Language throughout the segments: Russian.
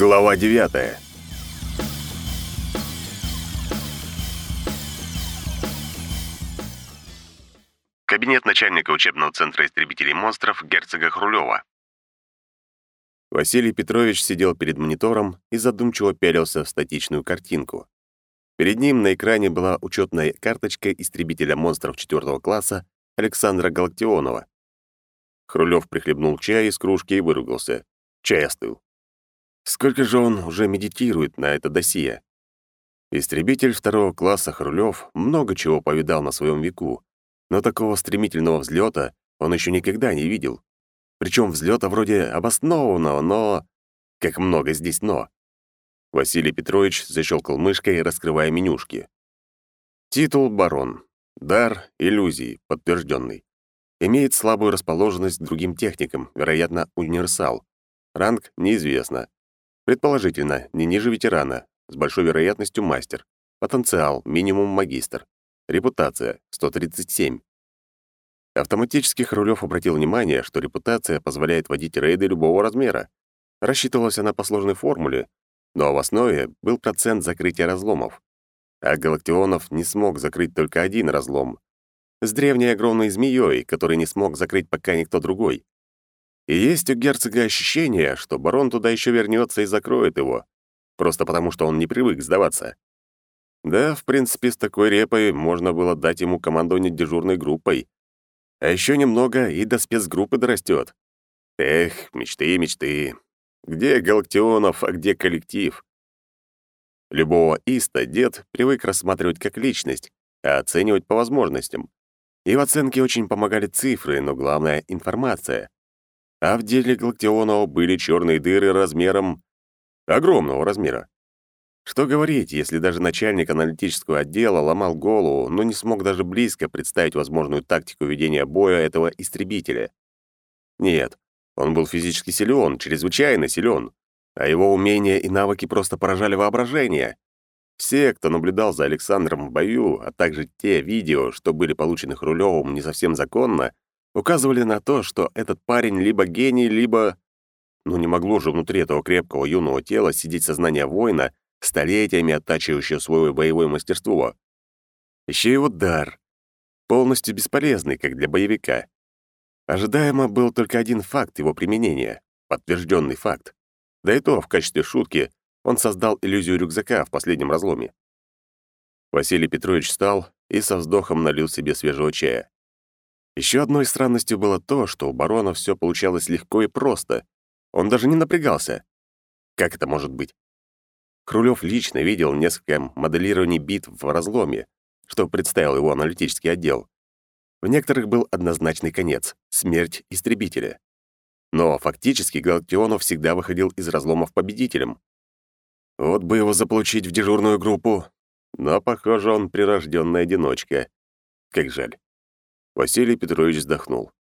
Глава 9. Кабинет начальника учебного центра истребителей монстров герцога Хрулева. Василий Петрович сидел перед монитором и задумчиво пялился в статичную картинку. Перед ним на экране была учетная карточка истребителя монстров четвертого класса Александра Галактионова. Хрулев прихлебнул чай из кружки и выругался. Чай остыл. Сколько же он уже медитирует на это досье? Истребитель второго класса Хрулев много чего повидал на своем веку, но такого стремительного взлета он еще никогда не видел. Причем взлета вроде обоснованного, но... Как много здесь «но». Василий Петрович защелкал мышкой, раскрывая менюшки. Титул «Барон». Дар иллюзии, подтвержденный. Имеет слабую расположенность к другим техникам, вероятно, универсал. Ранг неизвестно. Предположительно, не ниже ветерана, с большой вероятностью мастер. Потенциал минимум магистр. Репутация 137. Автоматически Хрулев обратил внимание, что репутация позволяет водить рейды любого размера. Рассчитывалась она по сложной формуле, но в основе был процент закрытия разломов. А Галактионов не смог закрыть только один разлом. С древней огромной змеей, который не смог закрыть пока никто другой. И есть у герцога ощущение, что барон туда еще вернется и закроет его, просто потому что он не привык сдаваться. Да, в принципе, с такой репой можно было дать ему командование дежурной группой. А еще немного, и до спецгруппы дорастет. Эх, мечты, мечты. Где Галактионов, а где коллектив? Любого иста дед привык рассматривать как личность, а оценивать по возможностям. И в оценке очень помогали цифры, но главное — информация. А в деле Галактионова были черные дыры размером... огромного размера. Что говорить, если даже начальник аналитического отдела ломал голову, но не смог даже близко представить возможную тактику ведения боя этого истребителя? Нет, он был физически силен, чрезвычайно силен, а его умения и навыки просто поражали воображение. Все, кто наблюдал за Александром в бою, а также те видео, что были получены Хрулевым не совсем законно, указывали на то, что этот парень либо гений, либо... Ну не могло же внутри этого крепкого юного тела сидеть сознание воина, столетиями оттачивающего свое боевое мастерство. Еще его дар. Полностью бесполезный, как для боевика. Ожидаемо был только один факт его применения, подтвержденный факт. Да и то, в качестве шутки, он создал иллюзию рюкзака в последнем разломе. Василий Петрович встал и со вздохом налил себе свежего чая. Еще одной странностью было то, что у барона все получалось легко и просто. Он даже не напрягался. Как это может быть? Крулев лично видел несколько моделирований битв в разломе, что представил его аналитический отдел. В некоторых был однозначный конец — смерть истребителя. Но фактически Галактионов всегда выходил из разломов победителем. Вот бы его заполучить в дежурную группу. Но, похоже, он прирожденная одиночка. Как жаль. Василий Петрович вздохнул.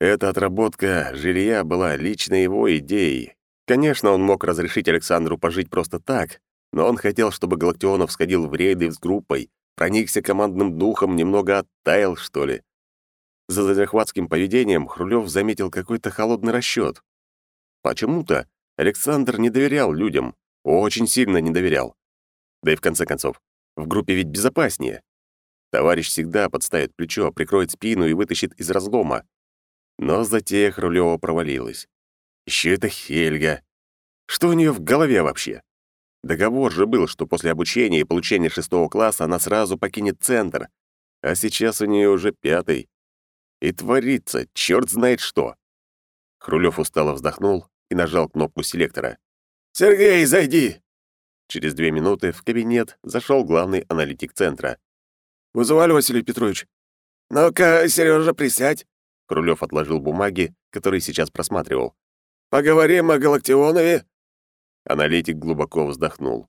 Эта отработка жилья была лично его идеей. Конечно, он мог разрешить Александру пожить просто так, но он хотел, чтобы Галактионов сходил в рейды с группой, проникся командным духом, немного оттаял, что ли. За захватским поведением Хрулев заметил какой-то холодный расчет. Почему-то Александр не доверял людям, очень сильно не доверял. Да и в конце концов, в группе ведь безопаснее. Товарищ всегда подставит плечо, прикроет спину и вытащит из разлома. Но затея Хрулёва провалилась. Еще это Хельга. Что у нее в голове вообще? Договор же был, что после обучения и получения шестого класса она сразу покинет центр. А сейчас у нее уже пятый. И творится, черт знает что. Хрулев устало вздохнул и нажал кнопку селектора. «Сергей, зайди!» Через две минуты в кабинет зашел главный аналитик центра. «Вызывали, Василий Петрович?» «Ну-ка, Сережа, присядь!» Крулев отложил бумаги, которые сейчас просматривал. «Поговорим о Галактионове?» Аналитик глубоко вздохнул.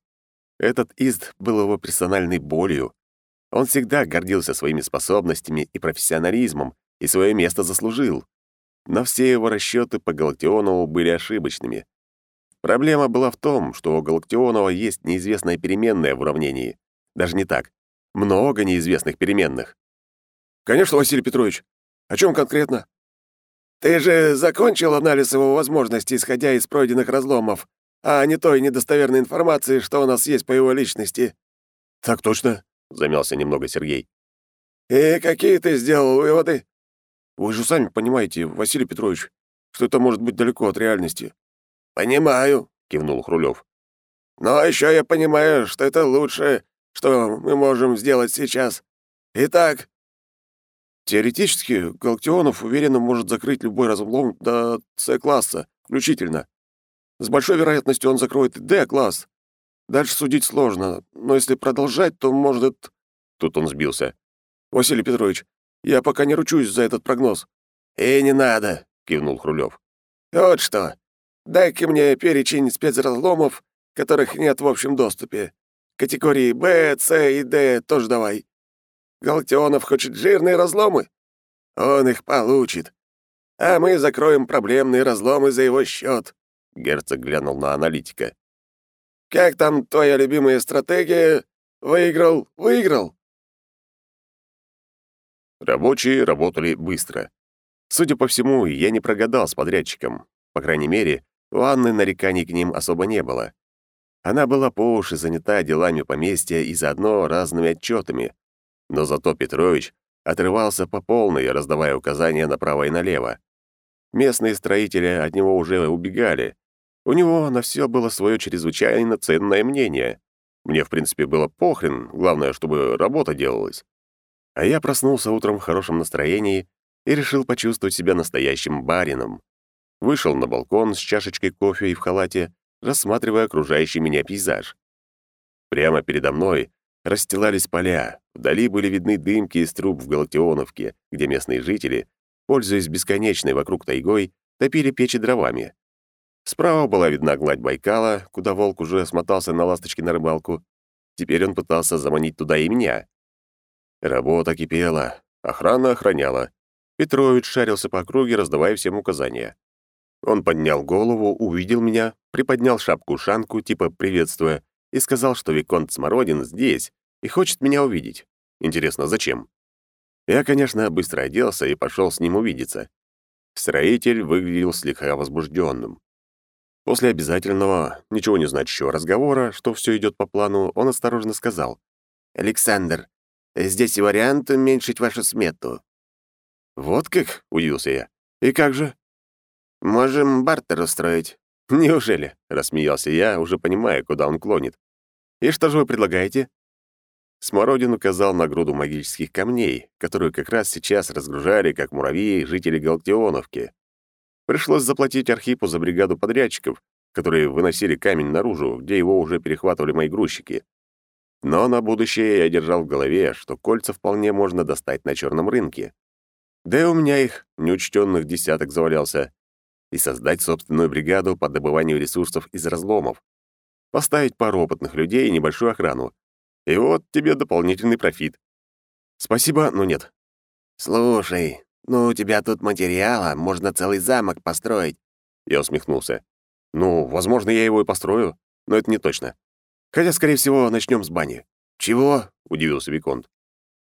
Этот Ист был его персональной болью. Он всегда гордился своими способностями и профессионализмом, и свое место заслужил. Но все его расчеты по Галактионову были ошибочными. Проблема была в том, что у Галактионова есть неизвестная переменная в уравнении. Даже не так. Много неизвестных переменных. Конечно, Василий Петрович. О чем конкретно? Ты же закончил анализ его возможностей, исходя из пройденных разломов. а не той недостоверной информации, что у нас есть по его личности». «Так точно», — замялся немного Сергей. «И какие ты сделал выводы?» «Вы же сами понимаете, Василий Петрович, что это может быть далеко от реальности». «Понимаю», — кивнул Хрулев. «Но еще я понимаю, что это лучшее, что мы можем сделать сейчас. Итак...» «Теоретически, Галактионов уверенно может закрыть любой разлом до С-класса, включительно. С большой вероятностью он закроет Д-класс. Дальше судить сложно, но если продолжать, то может...» Тут он сбился. «Василий Петрович, я пока не ручусь за этот прогноз». «И не надо», — кивнул Хрулев. «Вот что. Дай-ка мне перечень спецразломов, которых нет в общем доступе. Категории Б, С и Д тоже давай. Галактионов хочет жирные разломы? Он их получит. А мы закроем проблемные разломы за его счет. Герцог глянул на аналитика. «Как там твоя любимая стратегия? Выиграл, выиграл!» Рабочие работали быстро. Судя по всему, я не прогадал с подрядчиком. По крайней мере, у Анны нареканий к ним особо не было. Она была по уши занята делами поместья и заодно разными отчетами. Но зато Петрович отрывался по полной, раздавая указания направо и налево. Местные строители от него уже убегали. У него на все было свое чрезвычайно ценное мнение. Мне, в принципе, было похрен, главное, чтобы работа делалась. А я проснулся утром в хорошем настроении и решил почувствовать себя настоящим барином. Вышел на балкон с чашечкой кофе и в халате, рассматривая окружающий меня пейзаж. Прямо передо мной расстилались поля, вдали были видны дымки из труб в Галактионовке, где местные жители, пользуясь бесконечной вокруг тайгой, топили печи дровами. Справа была видна гладь Байкала, куда волк уже смотался на ласточке на рыбалку. Теперь он пытался заманить туда и меня. Работа кипела, охрана охраняла. Петрович шарился по округе, раздавая всем указания. Он поднял голову, увидел меня, приподнял шапку-шанку, типа приветствуя, и сказал, что Виконт Смородин здесь и хочет меня увидеть. Интересно, зачем? Я, конечно, быстро оделся и пошел с ним увидеться. Строитель выглядел слегка возбужденным. После обязательного, ничего не значащего разговора, что все идет по плану, он осторожно сказал. «Александр, здесь вариант уменьшить вашу смету». «Вот как?» — удивился я. «И как же?» «Можем бартер устроить». «Неужели?» — рассмеялся я, уже понимая, куда он клонит. «И что же вы предлагаете?» Смородин указал на груду магических камней, которую как раз сейчас разгружали, как муравьи, жители Галактионовки. Пришлось заплатить Архипу за бригаду подрядчиков, которые выносили камень наружу, где его уже перехватывали мои грузчики. Но на будущее я держал в голове, что кольца вполне можно достать на черном рынке. Да и у меня их, неучтенных десяток, завалялся и создать собственную бригаду по добыванию ресурсов из разломов. Поставить пару опытных людей и небольшую охрану. И вот тебе дополнительный профит. Спасибо, но нет. «Слушай, ну у тебя тут материала, можно целый замок построить». Я усмехнулся. «Ну, возможно, я его и построю, но это не точно. Хотя, скорее всего, начнем с бани». «Чего?» — удивился Виконт.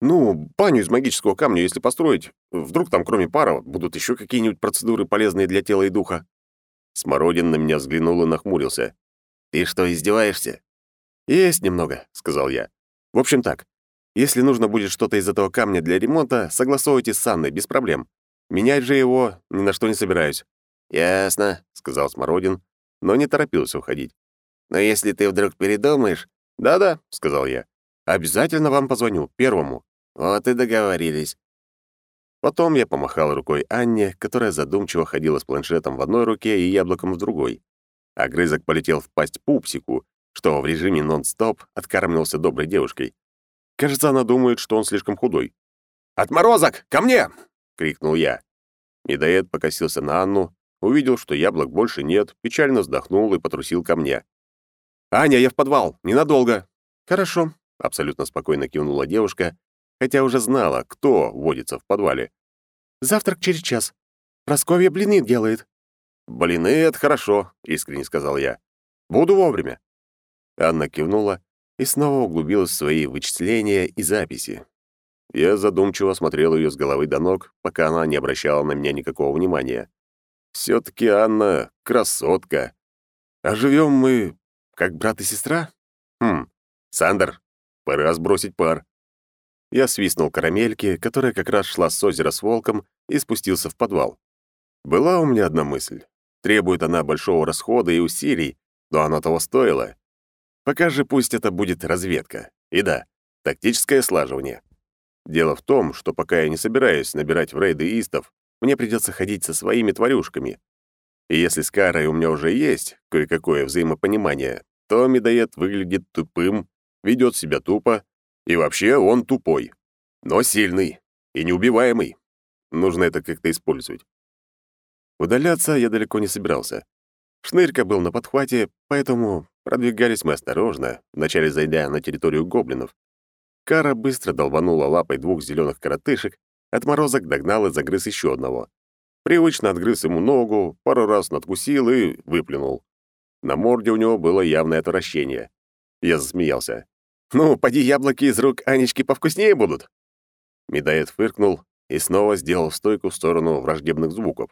Ну, баню из магического камня, если построить, вдруг там кроме пара будут еще какие-нибудь процедуры, полезные для тела и духа. Смородин на меня взглянул и нахмурился. «Ты что, издеваешься?» «Есть немного», — сказал я. «В общем так, если нужно будет что-то из этого камня для ремонта, согласовывайте с Анной, без проблем. Менять же его ни на что не собираюсь». «Ясно», — сказал Смородин, но не торопился уходить. «Но если ты вдруг передумаешь...» «Да-да», — сказал я. «Обязательно вам позвоню, первому». Вот и договорились. Потом я помахал рукой Анне, которая задумчиво ходила с планшетом в одной руке и яблоком в другой. Огрызок полетел в пасть пупсику, что в режиме нон-стоп откармливался доброй девушкой. Кажется, она думает, что он слишком худой. «Отморозок, ко мне!» — крикнул я. Медоед покосился на Анну, увидел, что яблок больше нет, печально вздохнул и потрусил ко мне. «Аня, я в подвал, ненадолго». «Хорошо», — абсолютно спокойно кивнула девушка хотя уже знала, кто водится в подвале. «Завтрак через час. Просковья блины делает». «Блины — это хорошо», — искренне сказал я. «Буду вовремя». Анна кивнула и снова углубилась в свои вычисления и записи. Я задумчиво смотрел ее с головы до ног, пока она не обращала на меня никакого внимания. все таки Анна — красотка. А живем мы как брат и сестра? Хм, Сандер, пора сбросить пар. Я свистнул карамельки, которая как раз шла с озера с волком, и спустился в подвал. Была у меня одна мысль. Требует она большого расхода и усилий, но оно того стоило. Пока же пусть это будет разведка. И да, тактическое слаживание. Дело в том, что пока я не собираюсь набирать в рейды истов, мне придется ходить со своими тварюшками. И если с Карой у меня уже есть кое-какое взаимопонимание, то медоед выглядит тупым, ведет себя тупо, и вообще он тупой, но сильный и неубиваемый. Нужно это как-то использовать. Удаляться я далеко не собирался. Шнырька был на подхвате, поэтому продвигались мы осторожно, вначале зайдя на территорию гоблинов. Кара быстро долбанула лапой двух зеленых коротышек, отморозок догнал и загрыз еще одного. Привычно отгрыз ему ногу, пару раз надкусил и выплюнул. На морде у него было явное отвращение. Я засмеялся. «Ну, поди яблоки из рук Анечки повкуснее будут!» Медоед фыркнул и снова сделал стойку в сторону враждебных звуков.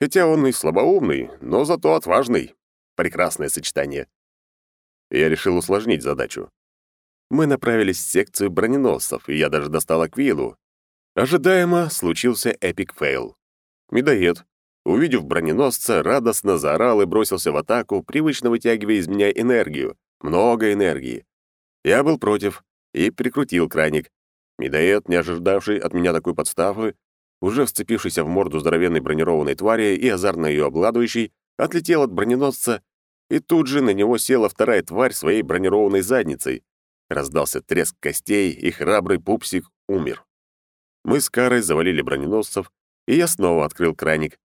Хотя он и слабоумный, но зато отважный. Прекрасное сочетание. Я решил усложнить задачу. Мы направились в секцию броненосцев, и я даже достал Аквилу. Ожидаемо случился epic fail. Медоед, увидев броненосца, радостно заорал и бросился в атаку, привычно вытягивая из меня энергию. Много энергии. Я был против и прикрутил краник. Медоед, не ожидавший от меня такой подставы, уже вцепившийся в морду здоровенной бронированной твари и азарно ее обладающий, отлетел от броненосца, и тут же на него села вторая тварь своей бронированной задницей. Раздался треск костей, и храбрый пупсик умер. Мы с Карой завалили броненосцев, и я снова открыл краник.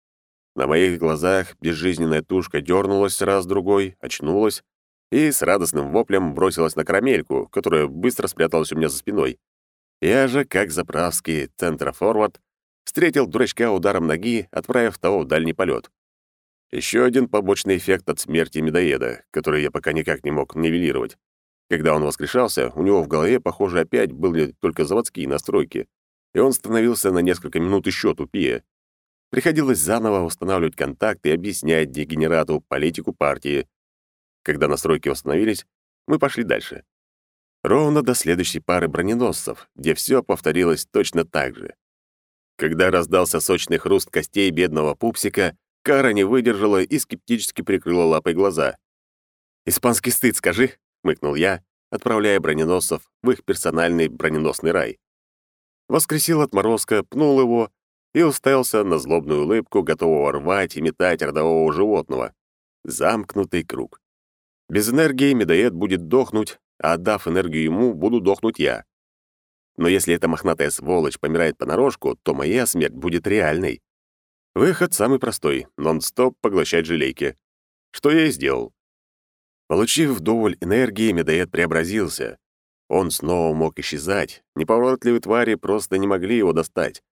На моих глазах безжизненная тушка дернулась раз-другой, очнулась и с радостным воплем бросилась на карамельку, которая быстро спряталась у меня за спиной. Я же, как заправский центрофорвард, встретил дурачка ударом ноги, отправив того в дальний полет. Еще один побочный эффект от смерти медоеда, который я пока никак не мог нивелировать. Когда он воскрешался, у него в голове, похоже, опять были только заводские настройки, и он становился на несколько минут еще тупее. Приходилось заново устанавливать контакт и объяснять дегенерату политику партии. Когда настройки восстановились, мы пошли дальше. Ровно до следующей пары броненосцев, где все повторилось точно так же. Когда раздался сочный хруст костей бедного пупсика, Кара не выдержала и скептически прикрыла лапой глаза. «Испанский стыд, скажи», — хмыкнул я, отправляя броненосцев в их персональный броненосный рай. Воскресил отморозка, пнул его и уставился на злобную улыбку, готового рвать и метать родового животного. Замкнутый круг. Без энергии медоед будет дохнуть, а отдав энергию ему, буду дохнуть я. Но если эта мохнатая сволочь помирает понарошку, то моя смерть будет реальной. Выход самый простой — нон-стоп поглощать желейки. Что я и сделал. Получив вдоволь энергии, медоед преобразился. Он снова мог исчезать, неповоротливые твари просто не могли его достать.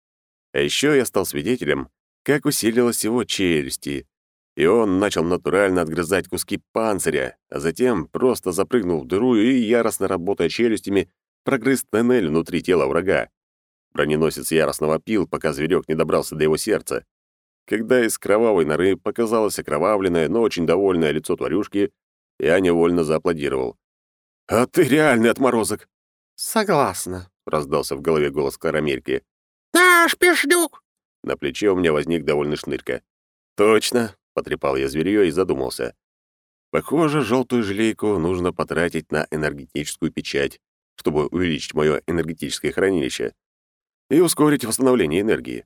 А еще я стал свидетелем, как усилилась его челюсти, и он начал натурально отгрызать куски панциря, а затем просто запрыгнул в дыру и, яростно работая челюстями, прогрыз тоннель внутри тела врага. Броненосец яростно вопил, пока зверек не добрался до его сердца. Когда из кровавой норы показалось окровавленное, но очень довольное лицо тварюшки, я невольно зааплодировал. «А ты реальный отморозок!» «Согласна», — раздался в голове голос Карамельки. «Наш пешдюк!» На плече у меня возник довольный шнырька. «Точно!» — потрепал я зверьё и задумался. «Похоже, желтую желейку нужно потратить на энергетическую печать, чтобы увеличить мое энергетическое хранилище и ускорить восстановление энергии.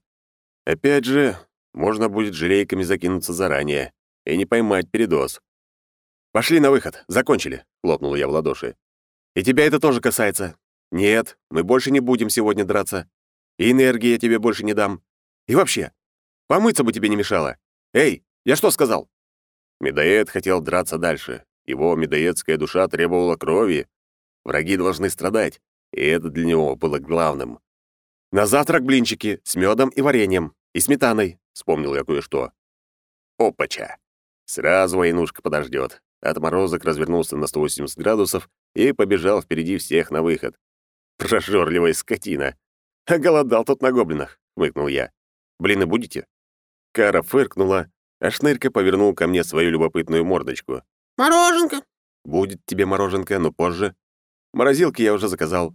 Опять же, можно будет желейками закинуться заранее и не поймать передоз. «Пошли на выход, закончили», — хлопнул я в ладоши. «И тебя это тоже касается. Нет, мы больше не будем сегодня драться. И энергии я тебе больше не дам. И вообще, помыться бы тебе не мешало. Эй, я что сказал?» Медоед хотел драться дальше. Его медоедская душа требовала крови. Враги должны страдать, и это для него было главным. «На завтрак блинчики с медом и вареньем, и сметаной», — вспомнил я кое-что. Опача! Сразу войнушка подождет. Отморозок развернулся на 180 градусов и побежал впереди всех на выход. Прожорливая скотина. Голодал тут на гоблинах, хмыкнул я. Блины будете? Кара фыркнула, А Шнырька повернул ко мне свою любопытную мордочку. Мороженка. «Будет тебе мороженка, но позже. Морозилки я уже заказал».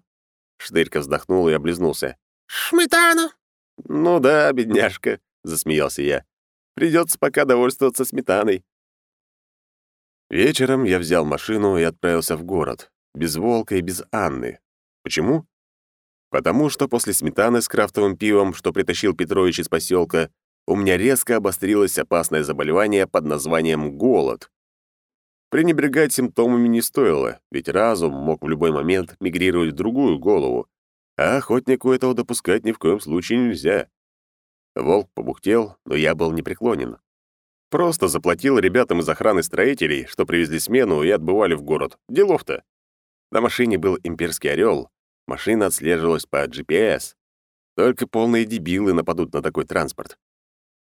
Шнырька вздохнул и облизнулся. Сметана. «Ну да, бедняжка», — засмеялся я. «Придется пока довольствоваться сметаной». Вечером я взял машину и отправился в город. Без Волка и без Анны. Почему? Потому что после сметаны с крафтовым пивом, что притащил Петрович из поселка, у меня резко обострилось опасное заболевание под названием голод. Пренебрегать симптомами не стоило, ведь разум мог в любой момент мигрировать в другую голову, а охотнику этого допускать ни в коем случае нельзя. Волк побухтел, но я был непреклонен. Просто заплатил ребятам из охраны строителей, что привезли смену и отбывали в город. Делов-то. На машине был имперский орел. Машина отслеживалась по GPS. Только полные дебилы нападут на такой транспорт.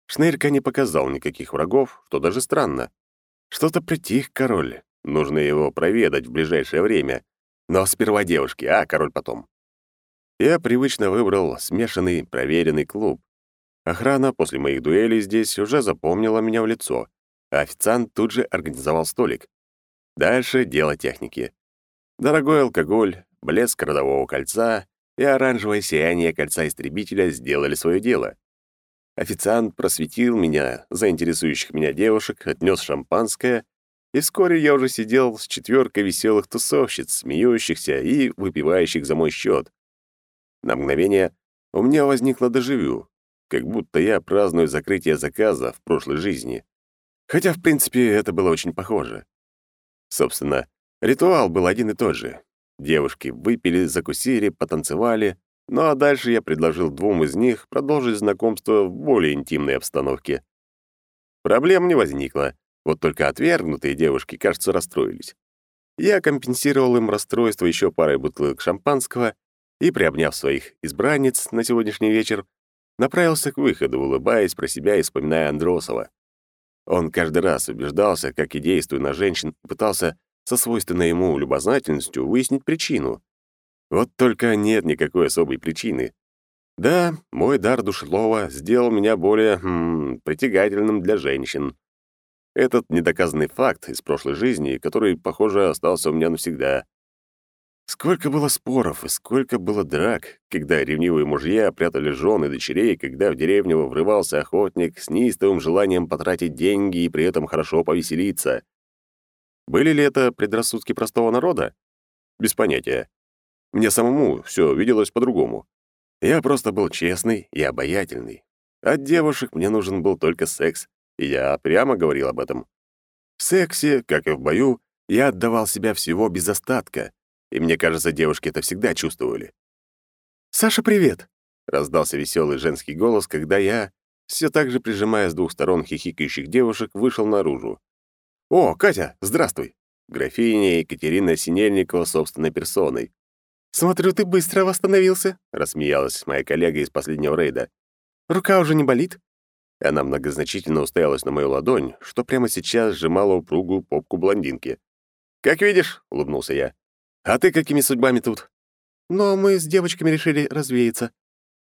Шнырька не показал никаких врагов, что даже странно. Что-то притих король. Нужно его проведать в ближайшее время. Но сперва девушки, а король потом. Я привычно выбрал смешанный, проверенный клуб. Охрана после моих дуэлей здесь уже запомнила меня в лицо, а официант тут же организовал столик. Дальше дело техники. Дорогой алкоголь, блеск родового кольца и оранжевое сияние кольца истребителя сделали свое дело. Официант просветил меня, заинтересующих меня девушек, отнес шампанское, и вскоре я уже сидел с четверкой веселых тусовщиц, смеющихся и выпивающих за мой счет. На мгновение у меня возникло дежавю, как будто я праздную закрытие заказа в прошлой жизни. Хотя, в принципе, это было очень похоже. Собственно, ритуал был один и тот же. Девушки выпили, закусили, потанцевали, ну а дальше я предложил двум из них продолжить знакомство в более интимной обстановке. Проблем не возникло, вот только отвергнутые девушки, кажется, расстроились. Я компенсировал им расстройство еще парой бутылок шампанского и, приобняв своих избранниц на сегодняшний вечер, направился к выходу, улыбаясь про себя и вспоминая Андросова. Он каждый раз убеждался, как и действуя на женщин, пытался со свойственной ему любознательностью выяснить причину. Вот только нет никакой особой причины. Да, мой дар душлова сделал меня более хм, притягательным для женщин. Этот недоказанный факт из прошлой жизни, который, похоже, остался у меня навсегда. Сколько было споров и сколько было драк, когда ревнивые мужья прятали жен и дочерей, когда в деревню врывался охотник с неистовым желанием потратить деньги и при этом хорошо повеселиться. Были ли это предрассудки простого народа? Без понятия. Мне самому все виделось по-другому. Я просто был честный и обаятельный. От девушек мне нужен был только секс, и я прямо говорил об этом. В сексе, как и в бою, я отдавал себя всего без остатка, и мне кажется, девушки это всегда чувствовали. «Саша, привет!» — раздался веселый женский голос, когда я, все так же прижимая с двух сторон хихикающих девушек, вышел наружу. «О, Катя, здравствуй!» Графиня Екатерина Синельникова собственной персоной. «Смотрю, ты быстро восстановился», — рассмеялась моя коллега из последнего рейда. «Рука уже не болит?» Она многозначительно уставилась на мою ладонь, что прямо сейчас сжимала упругую попку блондинки. «Как видишь», — улыбнулся я. «А ты какими судьбами тут?» «Но мы с девочками решили развеяться».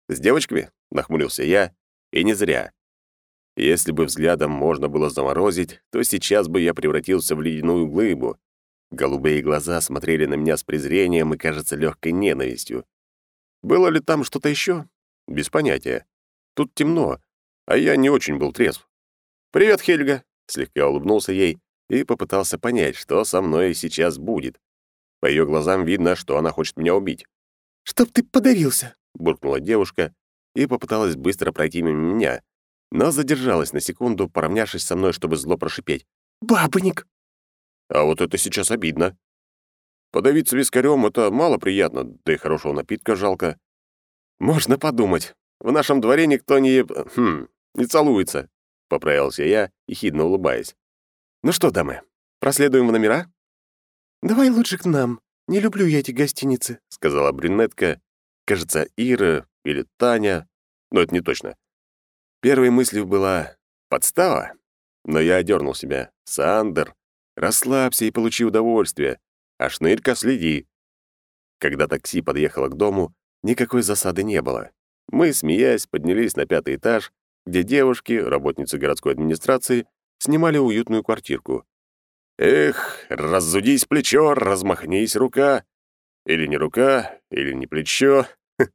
«С девочками?» — нахмурился я. И не зря. Если бы взглядом можно было заморозить, то сейчас бы я превратился в ледяную глыбу. Голубые глаза смотрели на меня с презрением и, кажется, легкой ненавистью. Было ли там что-то еще? Без понятия. Тут темно, а я не очень был трезв. «Привет, Хельга!» — слегка улыбнулся ей и попытался понять, что со мной сейчас будет. По ее глазам видно, что она хочет меня убить. «Чтоб ты подавился!» — буркнула девушка и попыталась быстро пройти мимо меня, но задержалась на секунду, поравнявшись со мной, чтобы зло прошипеть. «Бабник!» А вот это сейчас обидно. Подавиться вискарем — это мало приятно, да и хорошего напитка жалко. Можно подумать. В нашем дворе никто не... Хм, не целуется. Поправился я, ехидно улыбаясь. Ну что, дамы, проследуем в номера? Давай лучше к нам. Не люблю я эти гостиницы, сказала брюнетка. Кажется, Ира или Таня, но это не точно. Первой мыслью была «подстава», но я одернул себя. «Сандер, Расслабься и получи удовольствие, а шнырька следи. Когда такси подъехало к дому, никакой засады не было. Мы, смеясь, поднялись на пятый этаж, где девушки, работницы городской администрации, снимали уютную квартирку. Эх, разудись плечо, размахнись рука. Или не рука, или не плечо.